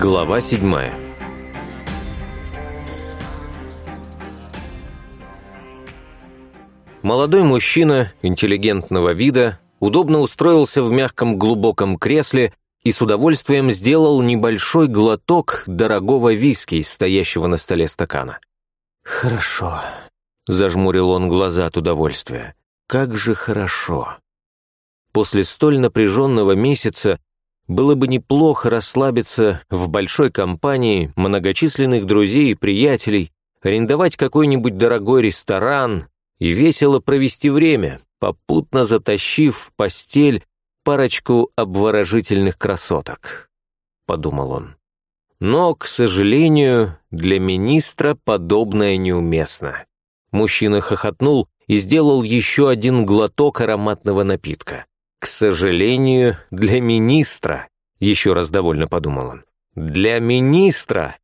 Глава седьмая Молодой мужчина, интеллигентного вида, удобно устроился в мягком глубоком кресле и с удовольствием сделал небольшой глоток дорогого виски, стоящего на столе стакана. «Хорошо», — зажмурил он глаза от удовольствия. «Как же хорошо». После столь напряженного месяца было бы неплохо расслабиться в большой компании многочисленных друзей и приятелей, арендовать какой-нибудь дорогой ресторан и весело провести время, попутно затащив в постель парочку обворожительных красоток, подумал он. Но, к сожалению, для министра подобное неуместно. Мужчина хохотнул и сделал еще один глоток ароматного напитка. К сожалению, для министра, еще раз довольно подумал он, для министра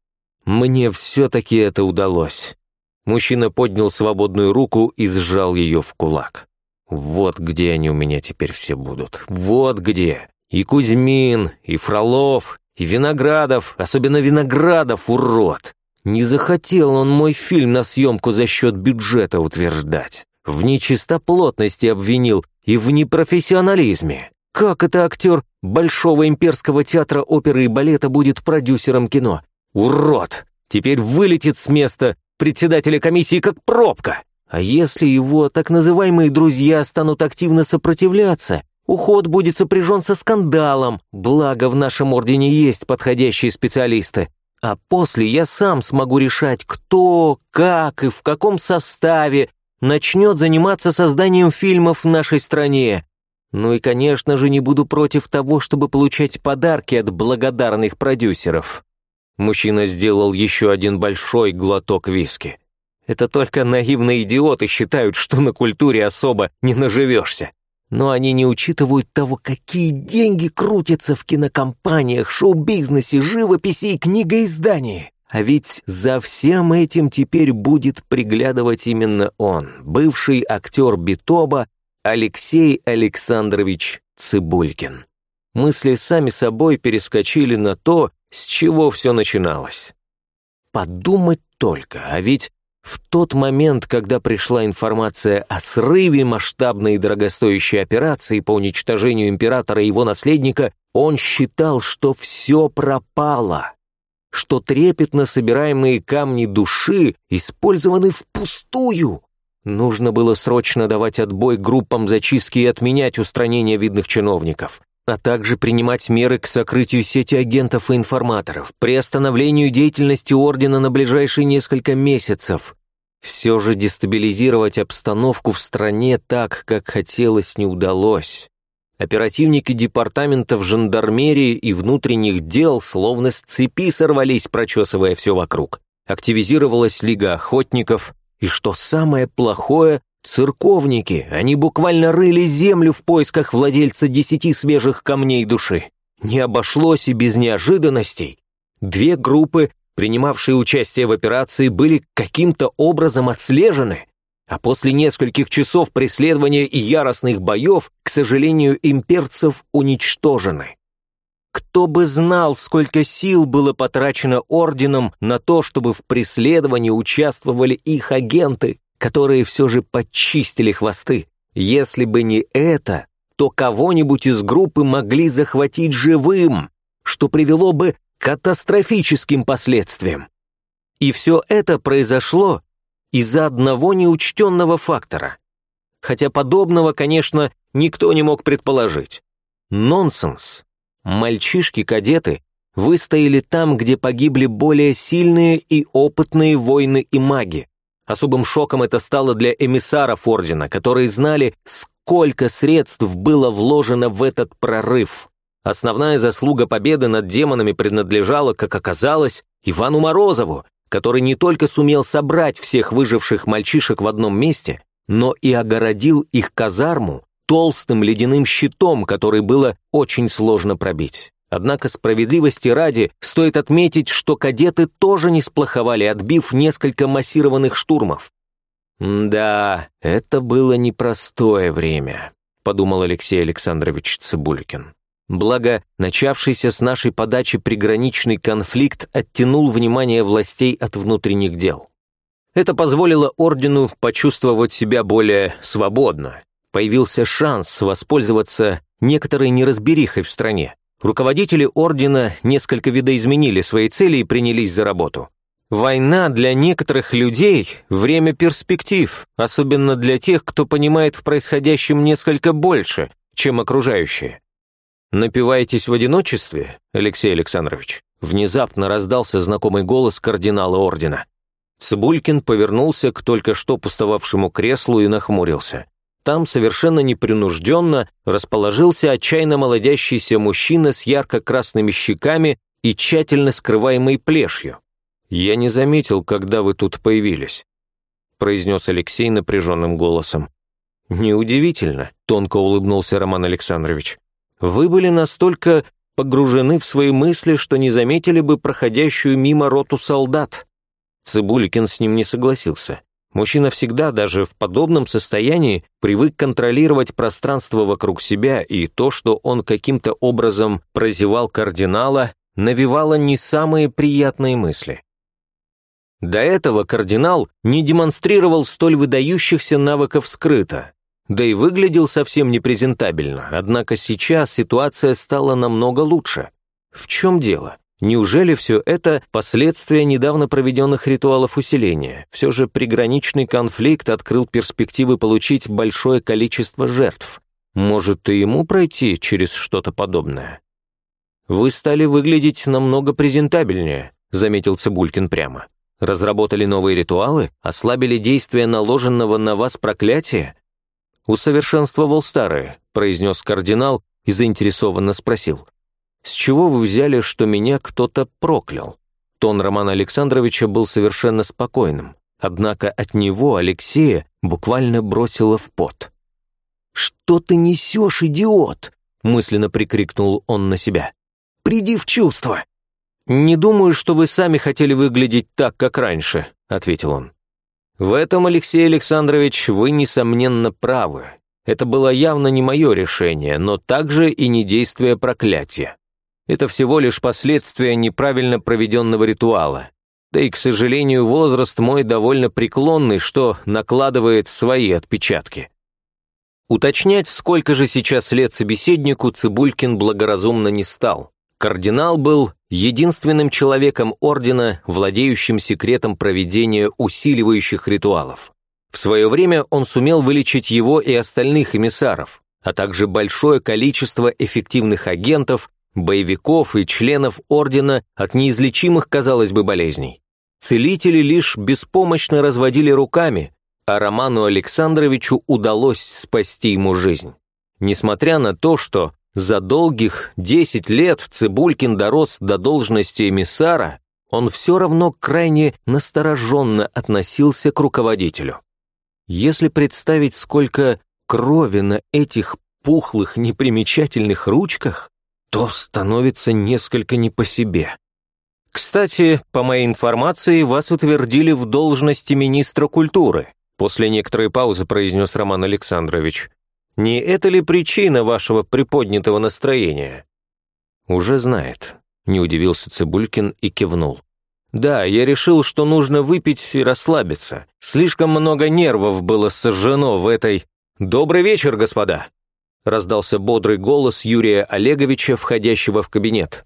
мне все-таки это удалось. Мужчина поднял свободную руку и сжал ее в кулак. Вот где они у меня теперь все будут. Вот где. И Кузьмин, и Фролов, и Виноградов, особенно Виноградов, урод. Не захотел он мой фильм на съемку за счет бюджета утверждать. В нечистоплотности обвинил и в непрофессионализме. Как это актер Большого имперского театра оперы и балета будет продюсером кино? Урод! Теперь вылетит с места председателя комиссии как пробка. А если его так называемые друзья станут активно сопротивляться, уход будет сопряжен со скандалом, благо в нашем ордене есть подходящие специалисты. А после я сам смогу решать, кто, как и в каком составе начнет заниматься созданием фильмов в нашей стране. Ну и, конечно же, не буду против того, чтобы получать подарки от благодарных продюсеров. Мужчина сделал еще один большой глоток виски. Это только наивные идиоты считают, что на культуре особо не наживешься. Но они не учитывают того, какие деньги крутятся в кинокомпаниях, шоу-бизнесе, живописи и книгоиздании. А ведь за всем этим теперь будет приглядывать именно он, бывший актер Битоба Алексей Александрович Цибулькин. Мысли сами собой перескочили на то, с чего все начиналось. Подумать только, а ведь в тот момент, когда пришла информация о срыве масштабной и дорогостоящей операции по уничтожению императора и его наследника, он считал, что все пропало, что трепетно собираемые камни души использованы впустую. Нужно было срочно давать отбой группам зачистки и отменять устранение видных чиновников а также принимать меры к сокрытию сети агентов и информаторов, приостановлению деятельности Ордена на ближайшие несколько месяцев. Все же дестабилизировать обстановку в стране так, как хотелось, не удалось. Оперативники департаментов жандармерии и внутренних дел словно с цепи сорвались, прочесывая все вокруг. Активизировалась Лига Охотников, и что самое плохое, Церковники, они буквально рыли землю в поисках владельца десяти свежих камней души. Не обошлось и без неожиданностей. Две группы, принимавшие участие в операции, были каким-то образом отслежены, а после нескольких часов преследования и яростных боев, к сожалению, имперцев уничтожены. Кто бы знал, сколько сил было потрачено орденом на то, чтобы в преследовании участвовали их агенты которые все же подчистили хвосты. Если бы не это, то кого-нибудь из группы могли захватить живым, что привело бы к катастрофическим последствиям. И все это произошло из-за одного неучтенного фактора. Хотя подобного, конечно, никто не мог предположить. Нонсенс. Мальчишки-кадеты выстояли там, где погибли более сильные и опытные воины и маги. Особым шоком это стало для эмиссаров Ордена, которые знали, сколько средств было вложено в этот прорыв. Основная заслуга победы над демонами принадлежала, как оказалось, Ивану Морозову, который не только сумел собрать всех выживших мальчишек в одном месте, но и огородил их казарму толстым ледяным щитом, который было очень сложно пробить. Однако справедливости ради стоит отметить, что кадеты тоже не сплоховали, отбив несколько массированных штурмов. «Да, это было непростое время», — подумал Алексей Александрович Цибулькин. Благо, начавшийся с нашей подачи приграничный конфликт оттянул внимание властей от внутренних дел. Это позволило ордену почувствовать себя более свободно. Появился шанс воспользоваться некоторой неразберихой в стране. Руководители ордена несколько видоизменили свои цели и принялись за работу. Война для некоторых людей – время перспектив, особенно для тех, кто понимает в происходящем несколько больше, чем окружающие. «Напиваетесь в одиночестве, Алексей Александрович?» Внезапно раздался знакомый голос кардинала ордена. Цибулькин повернулся к только что пустовавшему креслу и нахмурился. Там совершенно непринужденно расположился отчаянно молодящийся мужчина с ярко-красными щеками и тщательно скрываемой плешью. «Я не заметил, когда вы тут появились», произнес Алексей напряженным голосом. «Неудивительно», — тонко улыбнулся Роман Александрович. «Вы были настолько погружены в свои мысли, что не заметили бы проходящую мимо роту солдат». Цибулькин с ним не согласился. Мужчина всегда, даже в подобном состоянии, привык контролировать пространство вокруг себя, и то, что он каким-то образом прозевал кардинала, навевало не самые приятные мысли. До этого кардинал не демонстрировал столь выдающихся навыков скрыто, да и выглядел совсем непрезентабельно, однако сейчас ситуация стала намного лучше. В чем дело? Неужели все это последствия недавно проведенных ритуалов усиления? Все же приграничный конфликт открыл перспективы получить большое количество жертв. Может, и ему пройти через что-то подобное? «Вы стали выглядеть намного презентабельнее», заметил Цибулькин прямо. «Разработали новые ритуалы? Ослабили действие наложенного на вас проклятия?» «Усовершенствовал старые», произнес кардинал и заинтересованно спросил. «С чего вы взяли, что меня кто-то проклял?» Тон Романа Александровича был совершенно спокойным, однако от него Алексея буквально бросило в пот. «Что ты несешь, идиот?» мысленно прикрикнул он на себя. «Приди в чувство!» «Не думаю, что вы сами хотели выглядеть так, как раньше», ответил он. «В этом, Алексей Александрович, вы, несомненно, правы. Это было явно не мое решение, но также и не действие проклятия. Это всего лишь последствия неправильно проведенного ритуала. Да и, к сожалению, возраст мой довольно преклонный, что накладывает свои отпечатки. Уточнять, сколько же сейчас лет собеседнику, Цибулькин благоразумно не стал. Кардинал был единственным человеком ордена, владеющим секретом проведения усиливающих ритуалов. В свое время он сумел вылечить его и остальных эмиссаров, а также большое количество эффективных агентов, боевиков и членов ордена от неизлечимых, казалось бы, болезней. Целители лишь беспомощно разводили руками, а Роману Александровичу удалось спасти ему жизнь. Несмотря на то, что за долгих 10 лет Цибулькин дорос до должности эмиссара, он все равно крайне настороженно относился к руководителю. Если представить, сколько крови на этих пухлых непримечательных ручках, то становится несколько не по себе. Кстати, по моей информации, вас утвердили в должности министра культуры, после некоторой паузы произнес Роман Александрович. Не это ли причина вашего приподнятого настроения? Уже знает, не удивился Цибулькин и кивнул. Да, я решил, что нужно выпить и расслабиться. Слишком много нервов было сожжено в этой... Добрый вечер, господа! раздался бодрый голос Юрия Олеговича, входящего в кабинет.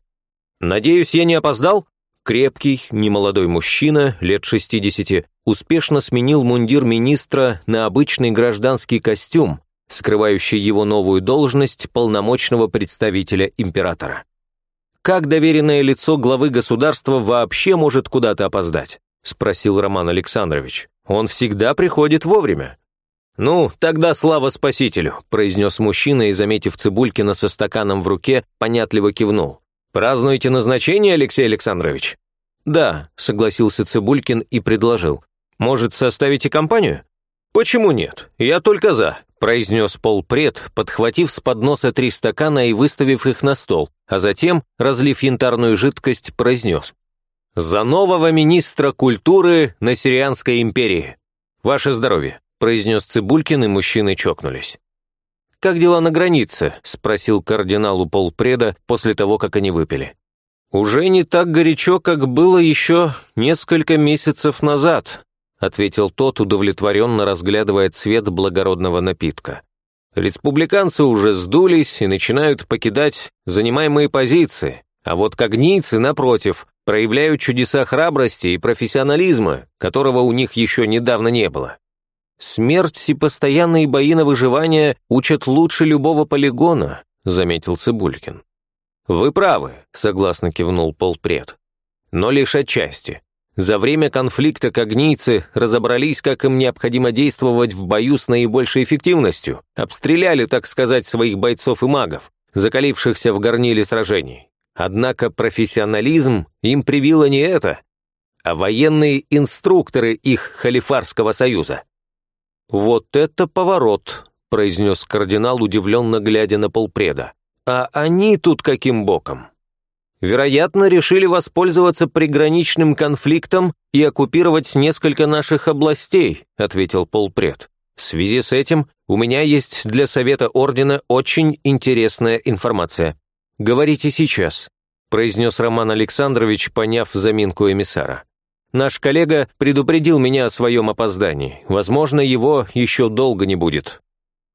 «Надеюсь, я не опоздал?» Крепкий, немолодой мужчина, лет 60, успешно сменил мундир министра на обычный гражданский костюм, скрывающий его новую должность полномочного представителя императора. «Как доверенное лицо главы государства вообще может куда-то опоздать?» – спросил Роман Александрович. «Он всегда приходит вовремя». «Ну, тогда слава спасителю», — произнес мужчина и, заметив Цибулькина со стаканом в руке, понятливо кивнул. «Празднуете назначение, Алексей Александрович?» «Да», — согласился Цибулькин и предложил. «Может, составите компанию?» «Почему нет? Я только за», — произнес полпред, подхватив с подноса три стакана и выставив их на стол, а затем, разлив янтарную жидкость, произнес. «За нового министра культуры на Сирианской империи! Ваше здоровье!» произнес Цибулькин, и мужчины чокнулись. как дела на границе?» – спросил кардинал у полпреда после того, как они выпили. «Уже не так горячо, как было еще несколько месяцев назад», ответил тот, удовлетворенно разглядывая цвет благородного напитка. «Республиканцы уже сдулись и начинают покидать занимаемые позиции, а вот когнийцы, напротив, проявляют чудеса храбрости и профессионализма, которого у них еще недавно не было. Смерть и постоянные бои на выживание учат лучше любого полигона», заметил Цибулькин. «Вы правы», — согласно кивнул полпред. «Но лишь отчасти. За время конфликта когнийцы разобрались, как им необходимо действовать в бою с наибольшей эффективностью, обстреляли, так сказать, своих бойцов и магов, закалившихся в горниле сражений. Однако профессионализм им привило не это, а военные инструкторы их Халифарского союза. «Вот это поворот», — произнес кардинал, удивленно глядя на полпреда. «А они тут каким боком?» Вероятно, решили воспользоваться приграничным конфликтом и оккупировать несколько наших областей», ответил полпред. «В связи с этим у меня есть для Совета Ордена очень интересная информация. Говорите сейчас», произнес Роман Александрович, поняв заминку эмиссара. «Наш коллега предупредил меня о своем опоздании. Возможно, его еще долго не будет».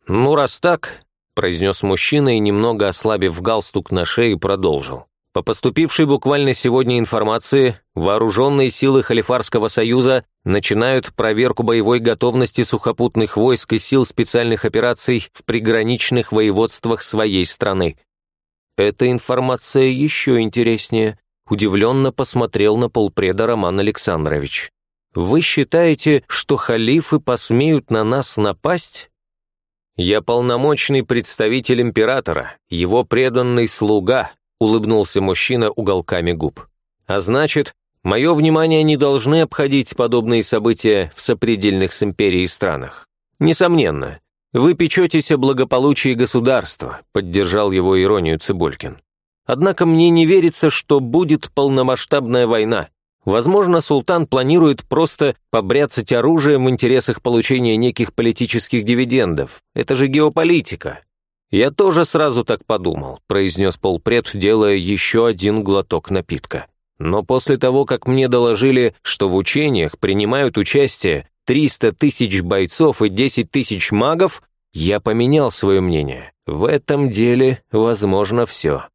«Ну, раз так», произнес мужчина и, немного ослабив галстук на шее, продолжил. По поступившей буквально сегодня информации, вооруженные силы Халифарского союза начинают проверку боевой готовности сухопутных войск и сил специальных операций в приграничных воеводствах своей страны. Эта информация еще интереснее. Удивленно посмотрел на полпреда Роман Александрович. «Вы считаете, что халифы посмеют на нас напасть?» «Я полномочный представитель императора, его преданный слуга», улыбнулся мужчина уголками губ. А значит, мое внимание не должны обходить подобные события в сопредельных с империей странах. Несомненно, вы печетесь о благополучии государства, поддержал его иронию Цыбулькин. Однако мне не верится, что будет полномасштабная война. Возможно, султан планирует просто побряцать оружием в интересах получения неких политических дивидендов. Это же геополитика. «Я тоже сразу так подумал», – произнес полпред, делая еще один глоток напитка. Но после того, как мне доложили, что в учениях принимают участие 300 тысяч бойцов и 10 тысяч магов, я поменял свое мнение. В этом деле возможно все.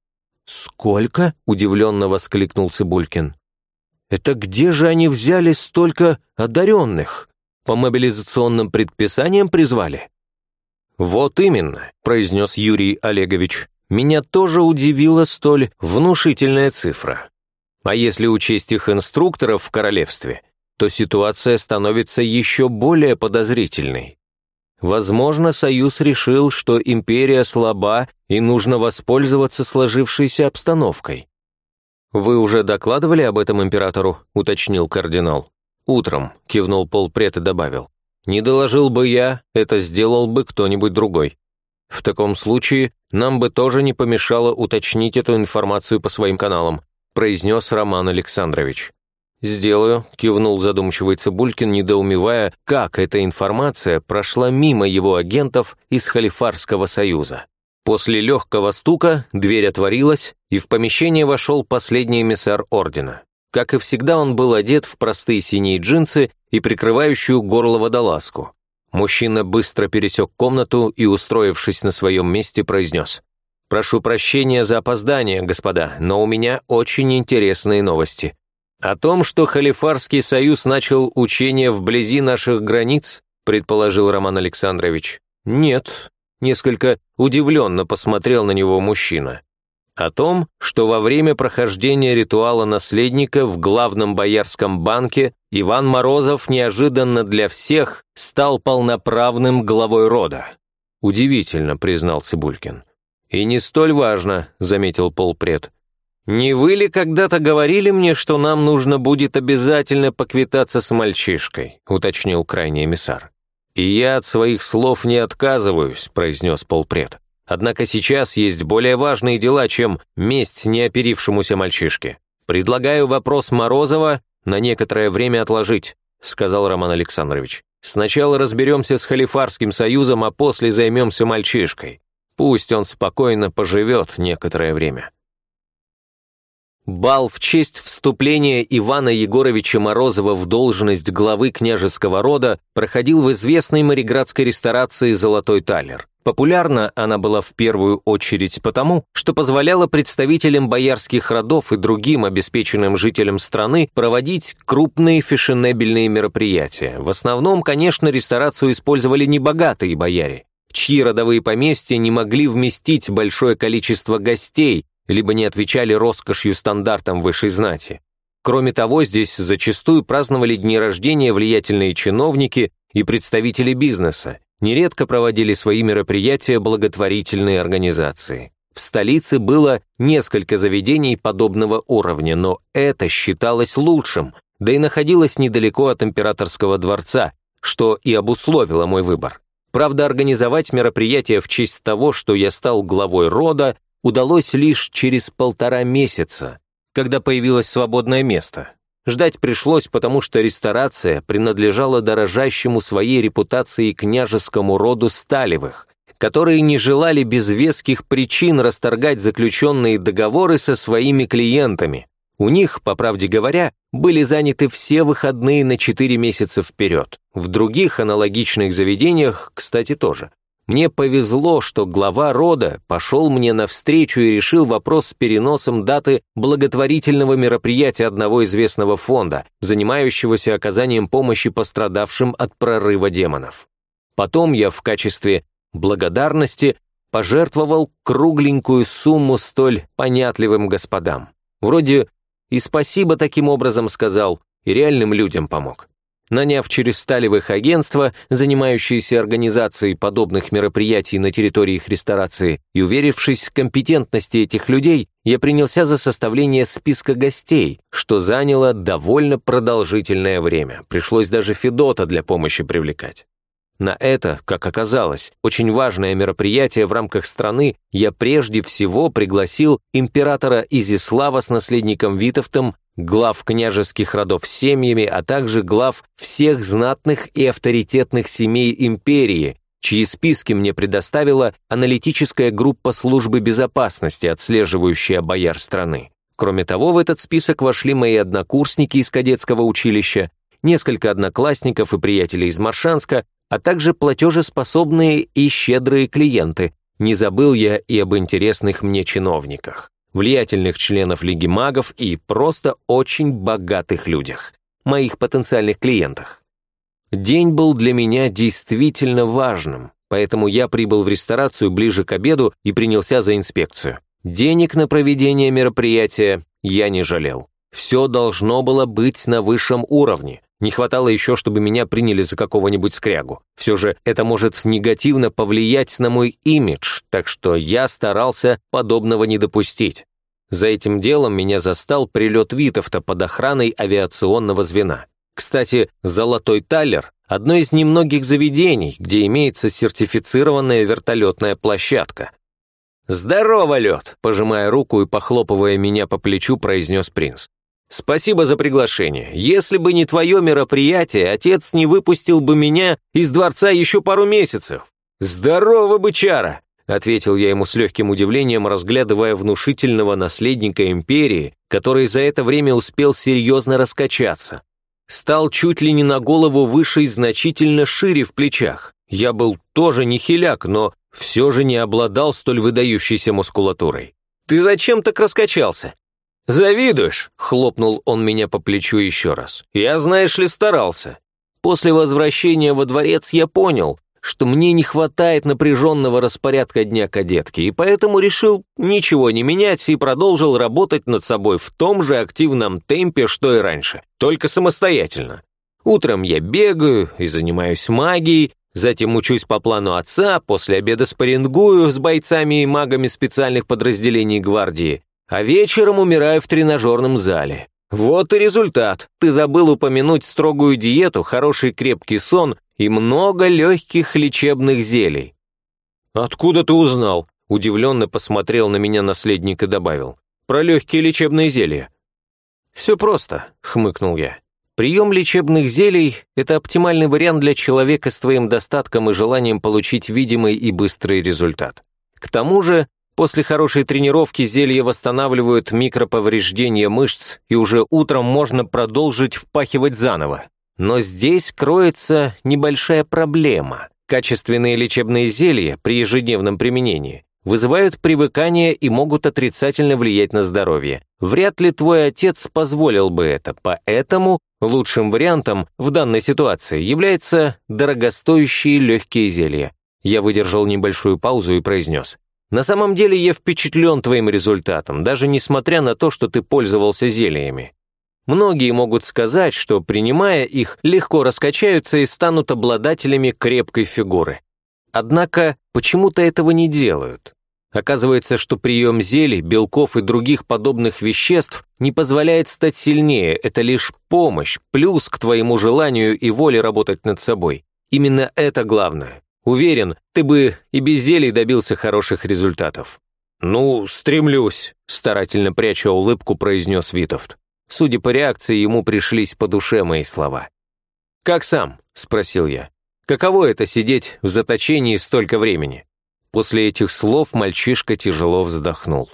«Сколько?» – удивленно воскликнул Цибулькин. «Это где же они взяли столько одаренных? По мобилизационным предписаниям призвали?» «Вот именно», – произнес Юрий Олегович. «Меня тоже удивила столь внушительная цифра. А если учесть их инструкторов в королевстве, то ситуация становится еще более подозрительной. Возможно, Союз решил, что империя слаба и нужно воспользоваться сложившейся обстановкой. «Вы уже докладывали об этом императору?» – уточнил кардинал. «Утром», – кивнул полпред и добавил. Не доложил бы я, это сделал бы кто-нибудь другой. В таком случае нам бы тоже не помешало уточнить эту информацию по своим каналам, произнес Роман Александрович. «Сделаю», – кивнул задумчивый Цибулькин, недоумевая, как эта информация прошла мимо его агентов из Халифарского союза. После легкого стука дверь отворилась, и в помещение вошел последний эмиссар ордена. Как и всегда, он был одет в простые синие джинсы и прикрывающую горло водолазку. Мужчина быстро пересек комнату и, устроившись на своем месте, произнес. «Прошу прощения за опоздание, господа, но у меня очень интересные новости. О том, что Халифарский союз начал учение вблизи наших границ, предположил Роман Александрович. Нет, несколько удивленно посмотрел на него мужчина о том, что во время прохождения ритуала наследника в главном боярском банке Иван Морозов неожиданно для всех стал полноправным главой рода. «Удивительно», — признал Цибулькин. «И не столь важно», — заметил полпред. «Не вы ли когда-то говорили мне, что нам нужно будет обязательно поквитаться с мальчишкой?» — уточнил крайний эмиссар. «И я от своих слов не отказываюсь», — произнес полпред. Однако сейчас есть более важные дела, чем месть неоперившемуся мальчишке. Предлагаю вопрос Морозова на некоторое время отложить», сказал Роман Александрович. Сначала разберемся с Халифарским союзом, а после займемся мальчишкой. Пусть он спокойно поживет некоторое время. Бал в честь вступления Ивана Егоровича Морозова в должность главы княжеского рода проходил в известной мариградской ресторации «Золотой талер». Популярна она была в первую очередь потому, что позволяла представителям боярских родов и другим обеспеченным жителям страны проводить крупные фешенебельные мероприятия. В основном, конечно, ресторацию использовали небогатые бояре, чьи родовые поместья не могли вместить большое количество гостей, либо не отвечали роскошью стандартам высшей знати. Кроме того, здесь зачастую праздновали дни рождения влиятельные чиновники и представители бизнеса, нередко проводили свои мероприятия благотворительные организации. В столице было несколько заведений подобного уровня, но это считалось лучшим, да и находилось недалеко от императорского дворца, что и обусловило мой выбор. Правда, организовать мероприятие в честь того, что я стал главой рода, удалось лишь через полтора месяца, когда появилось свободное место. Ждать пришлось, потому что ресторация принадлежала дорожащему своей репутацией княжескому роду Сталевых, которые не желали без веских причин расторгать заключенные договоры со своими клиентами. У них, по правде говоря, были заняты все выходные на 4 месяца вперед. В других аналогичных заведениях, кстати, тоже. Мне повезло, что глава рода пошел мне навстречу и решил вопрос с переносом даты благотворительного мероприятия одного известного фонда, занимающегося оказанием помощи пострадавшим от прорыва демонов. Потом я в качестве благодарности пожертвовал кругленькую сумму столь понятливым господам. Вроде и спасибо таким образом сказал, и реальным людям помог. Наняв через сталевых агентства, занимающиеся организацией подобных мероприятий на территории их ресторации, и уверившись в компетентности этих людей, я принялся за составление списка гостей, что заняло довольно продолжительное время. Пришлось даже Федота для помощи привлекать. На это, как оказалось, очень важное мероприятие в рамках страны я прежде всего пригласил императора Изислава с наследником Витовтом глав княжеских родов семьями, а также глав всех знатных и авторитетных семей империи, чьи списки мне предоставила аналитическая группа службы безопасности, отслеживающая бояр страны. Кроме того, в этот список вошли мои однокурсники из кадетского училища, несколько одноклассников и приятелей из Маршанска, а также платежеспособные и щедрые клиенты. Не забыл я и об интересных мне чиновниках влиятельных членов Лиги магов и просто очень богатых людях, моих потенциальных клиентах. День был для меня действительно важным, поэтому я прибыл в ресторацию ближе к обеду и принялся за инспекцию. Денег на проведение мероприятия я не жалел. Все должно было быть на высшем уровне. Не хватало еще, чтобы меня приняли за какого-нибудь скрягу. Все же это может негативно повлиять на мой имидж, так что я старался подобного не допустить. За этим делом меня застал прилет Витовта под охраной авиационного звена. Кстати, «Золотой талер» — одно из немногих заведений, где имеется сертифицированная вертолетная площадка. «Здорово, лед!» — пожимая руку и похлопывая меня по плечу, произнес принц. «Спасибо за приглашение. Если бы не твое мероприятие, отец не выпустил бы меня из дворца еще пару месяцев. Здорово, бычара!» ответил я ему с легким удивлением, разглядывая внушительного наследника империи, который за это время успел серьезно раскачаться. Стал чуть ли не на голову выше и значительно шире в плечах. Я был тоже не хиляк, но все же не обладал столь выдающейся мускулатурой. «Ты зачем так раскачался?» «Завидуешь?» — хлопнул он меня по плечу еще раз. «Я, знаешь ли, старался. После возвращения во дворец я понял, что мне не хватает напряженного распорядка дня кадетки, и поэтому решил ничего не менять и продолжил работать над собой в том же активном темпе, что и раньше, только самостоятельно. Утром я бегаю и занимаюсь магией, затем учусь по плану отца, после обеда спаррингую с бойцами и магами специальных подразделений гвардии, а вечером умираю в тренажерном зале. Вот и результат. Ты забыл упомянуть строгую диету, хороший крепкий сон и много легких лечебных зелий. «Откуда ты узнал?» – удивленно посмотрел на меня наследник и добавил. «Про легкие лечебные зелья». «Все просто», – хмыкнул я. Прием лечебных зелий – это оптимальный вариант для человека с твоим достатком и желанием получить видимый и быстрый результат. К тому же, после хорошей тренировки зелья восстанавливают микроповреждения мышц, и уже утром можно продолжить впахивать заново. Но здесь кроется небольшая проблема. Качественные лечебные зелья при ежедневном применении вызывают привыкание и могут отрицательно влиять на здоровье. Вряд ли твой отец позволил бы это, поэтому лучшим вариантом в данной ситуации является дорогостоящие легкие зелья. Я выдержал небольшую паузу и произнес. «На самом деле я впечатлен твоим результатом, даже несмотря на то, что ты пользовался зельями. Многие могут сказать, что, принимая их, легко раскачаются и станут обладателями крепкой фигуры. Однако почему-то этого не делают. Оказывается, что прием зелий, белков и других подобных веществ не позволяет стать сильнее, это лишь помощь, плюс к твоему желанию и воле работать над собой. Именно это главное. Уверен, ты бы и без зелий добился хороших результатов. «Ну, стремлюсь», – старательно пряча улыбку, произнес Витовт. Судя по реакции, ему пришлись по душе мои слова. «Как сам?» – спросил я. «Каково это сидеть в заточении столько времени?» После этих слов мальчишка тяжело вздохнул.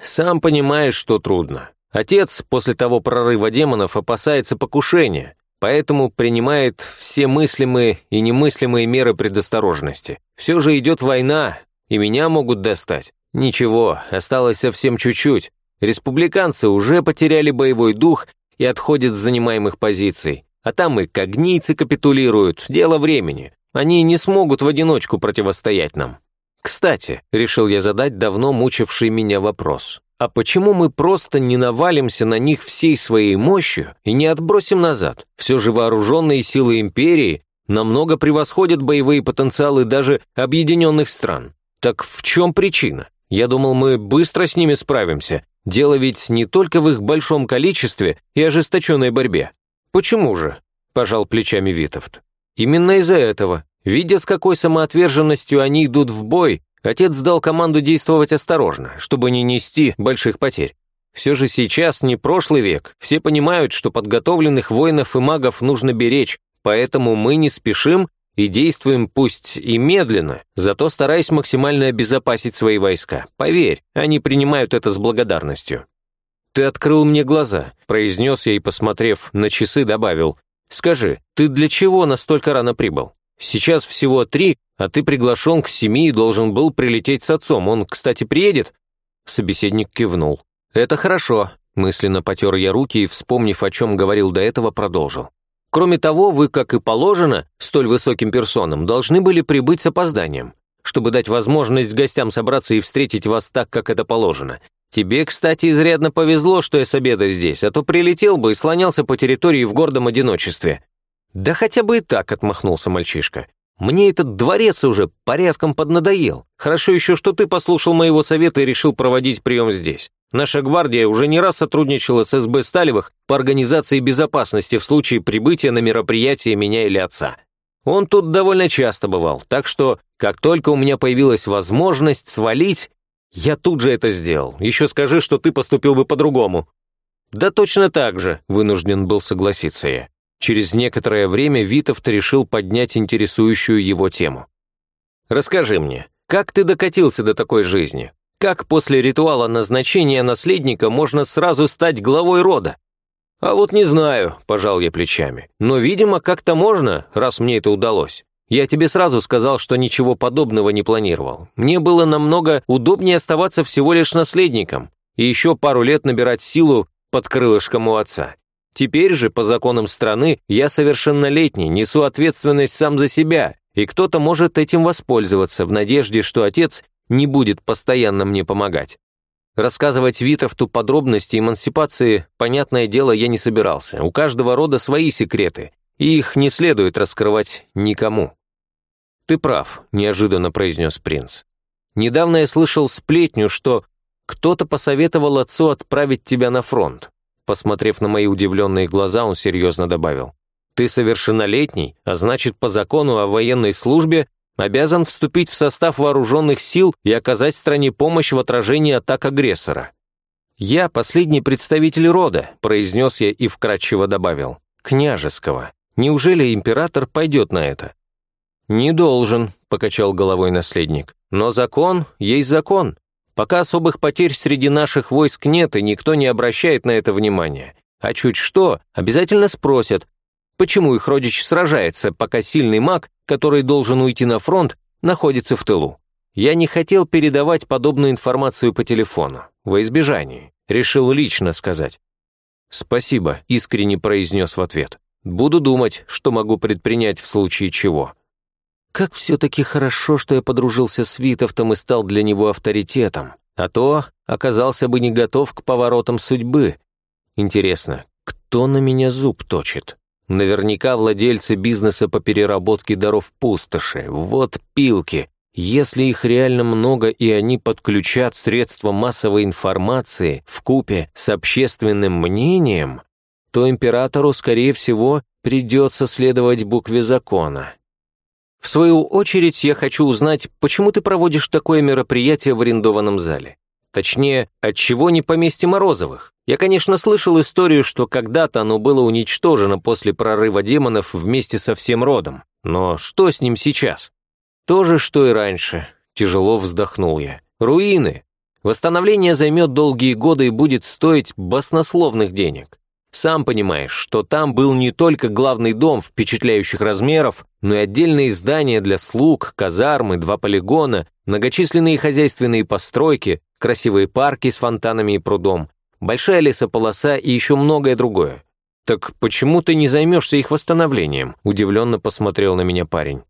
«Сам понимаешь, что трудно. Отец после того прорыва демонов опасается покушения, поэтому принимает все мыслимые и немыслимые меры предосторожности. Все же идет война, и меня могут достать. Ничего, осталось совсем чуть-чуть. Республиканцы уже потеряли боевой дух и отходят с занимаемых позиций. А там и когнийцы капитулируют, дело времени. Они не смогут в одиночку противостоять нам. Кстати, решил я задать давно мучивший меня вопрос. А почему мы просто не навалимся на них всей своей мощью и не отбросим назад? Все же вооруженные силы империи намного превосходят боевые потенциалы даже объединенных стран. Так в чем причина? Я думал, мы быстро с ними справимся. Дело ведь не только в их большом количестве и ожесточенной борьбе. Почему же? Пожал плечами Витовт. Именно из-за этого. Видя, с какой самоотверженностью они идут в бой, отец дал команду действовать осторожно, чтобы не нести больших потерь. Все же сейчас не прошлый век, все понимают, что подготовленных воинов и магов нужно беречь, поэтому мы не спешим и действуем пусть и медленно, зато стараясь максимально обезопасить свои войска. Поверь, они принимают это с благодарностью. «Ты открыл мне глаза», — произнес я и, посмотрев на часы, добавил. «Скажи, ты для чего настолько рано прибыл?» Сейчас всего три, а ты приглашен к семи и должен был прилететь с отцом. Он, кстати, приедет?» Собеседник кивнул. «Это хорошо», — мысленно потер я руки и, вспомнив, о чем говорил до этого, продолжил. «Кроме того, вы, как и положено, столь высоким персонам, должны были прибыть с опозданием, чтобы дать возможность гостям собраться и встретить вас так, как это положено. Тебе, кстати, изрядно повезло, что я с обеда здесь, а то прилетел бы и слонялся по территории в гордом одиночестве. «Да хотя бы и так», — отмахнулся мальчишка. «Мне этот дворец уже порядком поднадоел. Хорошо еще, что ты послушал моего совета и решил проводить прием здесь. Наша гвардия уже не раз сотрудничала с СБ Сталевых по организации безопасности в случае прибытия на мероприятие меня или отца. Он тут довольно часто бывал, так что, как только у меня появилась возможность свалить, я тут же это сделал. Еще скажи, что ты поступил бы по-другому». «Да точно так же», — вынужден был согласиться я. Через некоторое время Витовт решил поднять интересующую его тему. «Расскажи мне, как ты докатился до такой жизни? Как после ритуала назначения наследника можно сразу стать главой рода?» «А вот не знаю», – пожал я плечами. «Но, видимо, как-то можно, раз мне это удалось. Я тебе сразу сказал, что ничего подобного не планировал. Мне было намного удобнее оставаться всего лишь наследником и еще пару лет набирать силу под крылышком у отца. Теперь же, по законам страны, я совершеннолетний, несу ответственность сам за себя, и кто-то может этим воспользоваться в надежде, что отец не будет постоянно мне помогать. Рассказывать Витовту подробности эмансипации, понятное дело, я не собирался. У каждого рода свои секреты, и их не следует раскрывать никому. «Ты прав», – неожиданно произнес принц. «Недавно я слышал сплетню, что кто-то посоветовал отцу отправить тебя на фронт. Посмотрев на мои удивленные глаза, он серьезно добавил. «Ты совершеннолетний, а значит, по закону о военной службе обязан вступить в состав вооруженных сил и оказать стране помощь в отражении атак агрессора». «Я последний представитель рода», – произнес я и вкратчиво добавил. княжеского. Неужели император пойдет на это? «Не должен», — покачал головой наследник. «Но закон есть закон. Пока особых потерь среди наших войск нет, и никто не обращает на это внимания. А чуть что, обязательно спросят, почему их родич сражается, пока сильный маг, который должен уйти на фронт, находится в тылу. Я не хотел передавать подобную информацию по телефону, во избежание. Решил лично сказать. «Спасибо», — искренне произнес в ответ. «Буду думать, что могу предпринять в случае чего». Как все-таки хорошо, что я подружился с Витовтом и стал для него авторитетом. А то оказался бы не готов к поворотам судьбы. Интересно, кто на меня зуб точит? Наверняка владельцы бизнеса по переработке даров пустоши. Вот пилки. Если их реально много и они подключат средства массовой информации в купе с общественным мнением, то императору, скорее всего, придется следовать букве закона. В свою очередь, я хочу узнать, почему ты проводишь такое мероприятие в арендованном зале? Точнее, от чего не поместье Морозовых? Я, конечно, слышал историю, что когда-то оно было уничтожено после прорыва демонов вместе со всем родом. Но что с ним сейчас? То же, что и раньше. Тяжело вздохнул я. Руины. Восстановление займет долгие годы и будет стоить баснословных денег. Сам понимаешь, что там был не только главный дом впечатляющих размеров, но и отдельные здания для слуг, казармы, два полигона, многочисленные хозяйственные постройки, красивые парки с фонтанами и прудом, большая лесополоса и еще многое другое. «Так почему ты не займешься их восстановлением?» – удивленно посмотрел на меня парень.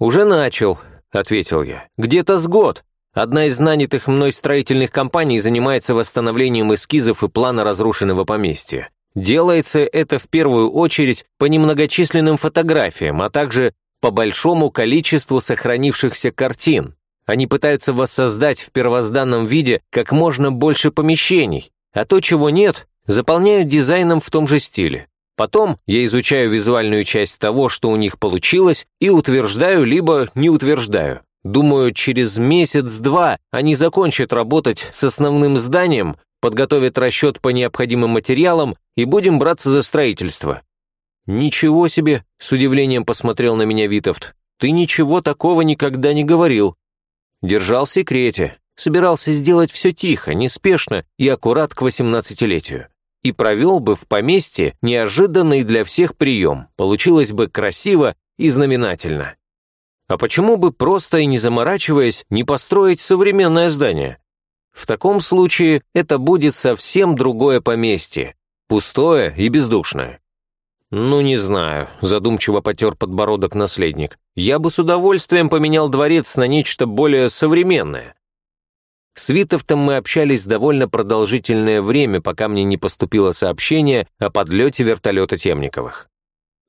«Уже начал», – ответил я. «Где-то с год. Одна из нанятых мной строительных компаний занимается восстановлением эскизов и плана разрушенного поместья. Делается это в первую очередь по немногочисленным фотографиям, а также по большому количеству сохранившихся картин. Они пытаются воссоздать в первозданном виде как можно больше помещений, а то, чего нет, заполняют дизайном в том же стиле. Потом я изучаю визуальную часть того, что у них получилось, и утверждаю, либо не утверждаю. Думаю, через месяц-два они закончат работать с основным зданием, подготовят расчет по необходимым материалам и будем браться за строительство». «Ничего себе!» — с удивлением посмотрел на меня Витовт. «Ты ничего такого никогда не говорил». Держал в секрете, собирался сделать все тихо, неспешно и аккурат к восемнадцатилетию. И провел бы в поместье неожиданный для всех прием, получилось бы красиво и знаменательно. А почему бы просто и не заморачиваясь, не построить современное здание? В таком случае это будет совсем другое поместье, пустое и бездушное. «Ну, не знаю», — задумчиво потер подбородок наследник. «Я бы с удовольствием поменял дворец на нечто более современное». С Витовтом мы общались довольно продолжительное время, пока мне не поступило сообщение о подлете вертолета Темниковых.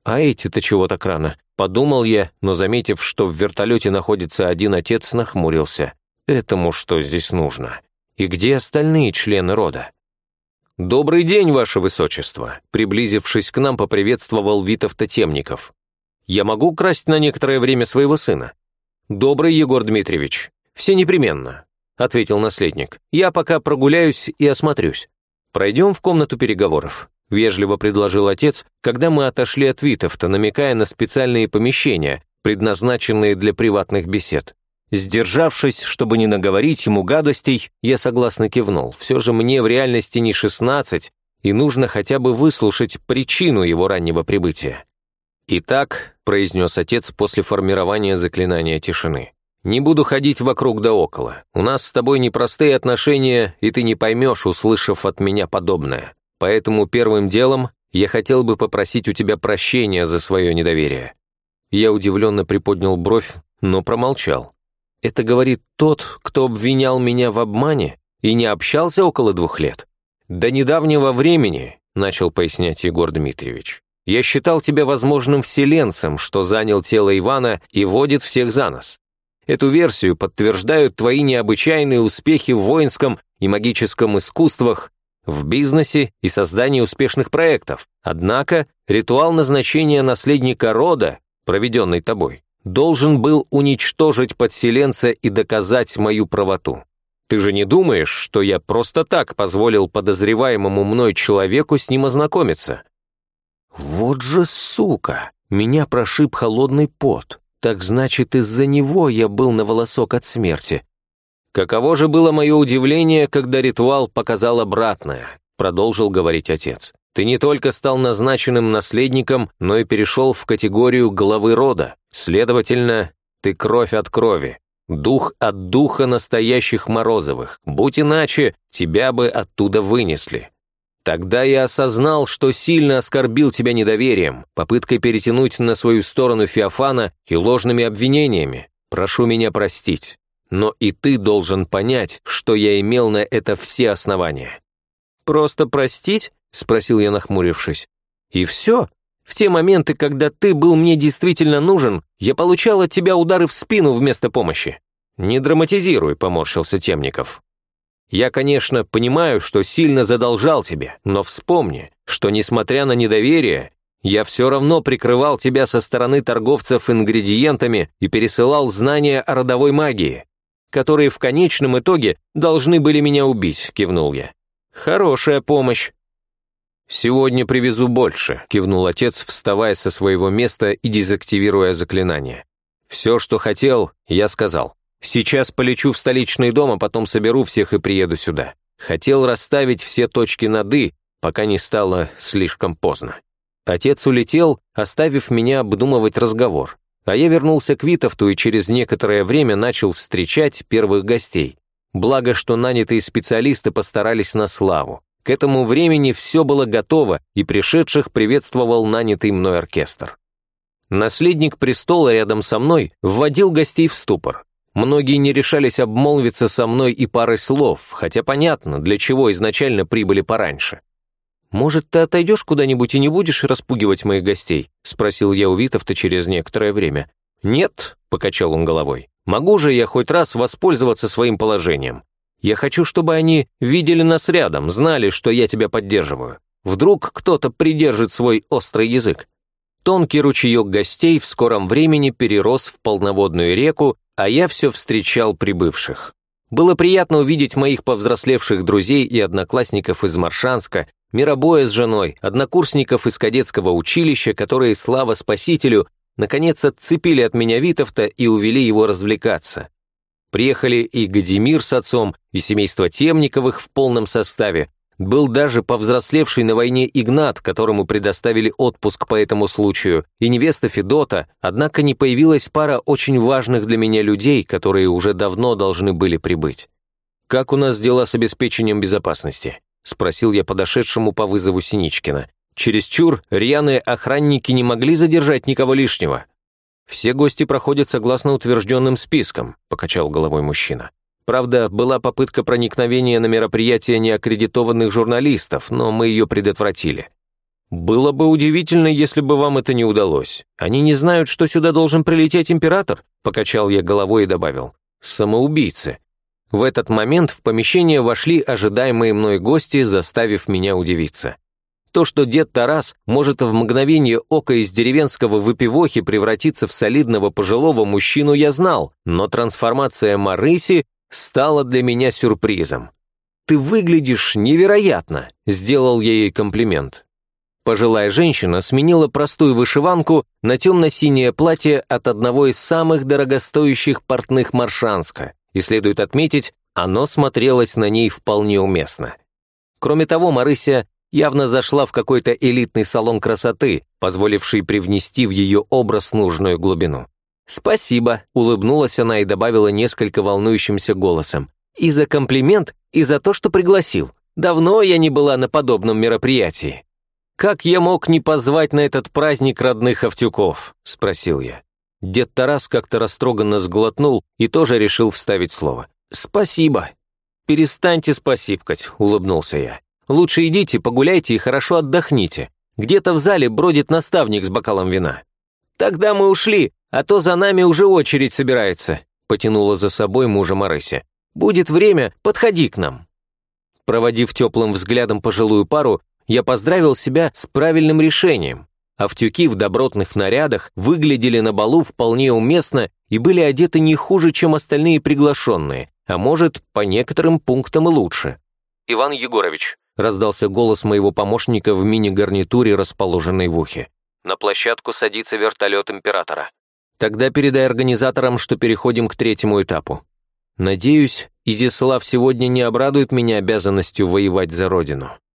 «А эти-то чего так рано?» — подумал я, но, заметив, что в вертолете находится один отец, нахмурился. «Этому что здесь нужно?» И где остальные члены рода? «Добрый день, ваше высочество!» Приблизившись к нам, поприветствовал Витов Темников. «Я могу красть на некоторое время своего сына?» «Добрый, Егор Дмитриевич. Все непременно», — ответил наследник. «Я пока прогуляюсь и осмотрюсь. Пройдем в комнату переговоров», — вежливо предложил отец, когда мы отошли от Витовта, намекая на специальные помещения, предназначенные для приватных бесед. Сдержавшись, чтобы не наговорить ему гадостей, я согласно кивнул. Все же мне в реальности не шестнадцать, и нужно хотя бы выслушать причину его раннего прибытия. «Итак», — произнес отец после формирования заклинания тишины, «не буду ходить вокруг да около. У нас с тобой непростые отношения, и ты не поймешь, услышав от меня подобное. Поэтому первым делом я хотел бы попросить у тебя прощения за свое недоверие». Я удивленно приподнял бровь, но промолчал. Это говорит тот, кто обвинял меня в обмане и не общался около двух лет. До недавнего времени, начал пояснять Егор Дмитриевич, я считал тебя возможным вселенцем, что занял тело Ивана и водит всех за нос. Эту версию подтверждают твои необычайные успехи в воинском и магическом искусствах, в бизнесе и создании успешных проектов. Однако ритуал назначения наследника рода, проведенный тобой, должен был уничтожить подселенца и доказать мою правоту. Ты же не думаешь, что я просто так позволил подозреваемому мной человеку с ним ознакомиться? Вот же сука! Меня прошиб холодный пот. Так значит, из-за него я был на волосок от смерти. Каково же было мое удивление, когда ритуал показал обратное, продолжил говорить отец. Ты не только стал назначенным наследником, но и перешел в категорию главы рода. Следовательно, ты кровь от крови, дух от духа настоящих Морозовых. Будь иначе, тебя бы оттуда вынесли. Тогда я осознал, что сильно оскорбил тебя недоверием, попыткой перетянуть на свою сторону Феофана и ложными обвинениями. Прошу меня простить. Но и ты должен понять, что я имел на это все основания». «Просто простить?» – спросил я, нахмурившись. «И все? В те моменты, когда ты был мне действительно нужен, я получал от тебя удары в спину вместо помощи». «Не драматизируй», – поморщился Темников. Я, конечно, понимаю, что сильно задолжал тебе, но вспомни, что, несмотря на недоверие, я все равно прикрывал тебя со стороны торговцев ингредиентами и пересылал знания о родовой магии, которые в конечном итоге должны были меня убить», — кивнул я. «Хорошая помощь». «Сегодня привезу больше», — кивнул отец, вставая со своего места и дезактивируя заклинание. «Все, что хотел, я сказал». Сейчас полечу в столичный дом, а потом соберу всех и приеду сюда. Хотел расставить все точки над «и», пока не стало слишком поздно. Отец улетел, оставив меня обдумывать разговор. А я вернулся к Витовту и через некоторое время начал встречать первых гостей. Благо, что нанятые специалисты постарались на славу. К этому времени все было готово, и пришедших приветствовал нанятый мной оркестр. Наследник престола рядом со мной вводил гостей в ступор. Многие не решались обмолвиться со мной и парой слов, хотя понятно, для чего изначально прибыли пораньше. «Может, ты отойдешь куда-нибудь и не будешь распугивать моих гостей?» — спросил я у Витовта через некоторое время. «Нет», — покачал он головой, — «могу же я хоть раз воспользоваться своим положением. Я хочу, чтобы они видели нас рядом, знали, что я тебя поддерживаю. Вдруг кто-то придержит свой острый язык». Тонкий ручеек гостей в скором времени перерос в полноводную реку а я все встречал прибывших. Было приятно увидеть моих повзрослевших друзей и одноклассников из Маршанска, Миробоя с женой, однокурсников из кадетского училища, которые, слава спасителю, наконец отцепили от меня Витовта и увели его развлекаться. Приехали и Гадимир с отцом, и семейство Темниковых в полном составе, был даже повзрослевший на войне Игнат, которому предоставили отпуск по этому случаю, и невеста Федота, однако не появилась пара очень важных для меня людей, которые уже давно должны были прибыть. «Как у нас дела с обеспечением безопасности?» – спросил я подошедшему по вызову Синичкина. Чересчур рьяные охранники не могли задержать никого лишнего. «Все гости проходят согласно утвержденным спискам», – покачал головой мужчина. Правда, была попытка проникновения на мероприятие неаккредитованных журналистов, но мы ее предотвратили. Было бы удивительно, если бы вам это не удалось. Они не знают, что сюда должен прилететь император, покачал я головой и добавил. Самоубийцы. В этот момент в помещение вошли ожидаемые мной гости, заставив меня удивиться. То, что дед Тарас может в мгновение ока из деревенского выпивохи превратиться в солидного пожилого мужчину, я знал, но трансформация Марыси стало для меня сюрпризом. «Ты выглядишь невероятно», — сделал я ей комплимент. Пожилая женщина сменила простую вышиванку на темно-синее платье от одного из самых дорогостоящих портных Маршанска, и следует отметить, оно смотрелось на ней вполне уместно. Кроме того, Марыся явно зашла в какой-то элитный салон красоты, позволивший привнести в ее образ нужную глубину. «Спасибо», — улыбнулась она и добавила несколько волнующимся голосом. «И за комплимент, и за то, что пригласил. Давно я не была на подобном мероприятии». «Как я мог не позвать на этот праздник родных Автюков?» — спросил я. Дед Тарас как-то растроганно сглотнул и тоже решил вставить слово. «Спасибо». «Перестаньте спасибкать», — улыбнулся я. «Лучше идите, погуляйте и хорошо отдохните. Где-то в зале бродит наставник с бокалом вина». «Тогда мы ушли, а то за нами уже очередь собирается», потянула за собой мужа Марыся. «Будет время, подходи к нам». Проводив теплым взглядом пожилую пару, я поздравил себя с правильным решением. Автюки в добротных нарядах выглядели на балу вполне уместно и были одеты не хуже, чем остальные приглашенные, а может, по некоторым пунктам лучше. «Иван Егорович, раздался голос моего помощника в мини-гарнитуре, расположенной в ухе. «На площадку садится вертолет Императора. Тогда передай организаторам, что переходим к третьему этапу. Надеюсь, Изислав сегодня не обрадует меня обязанностью воевать за родину».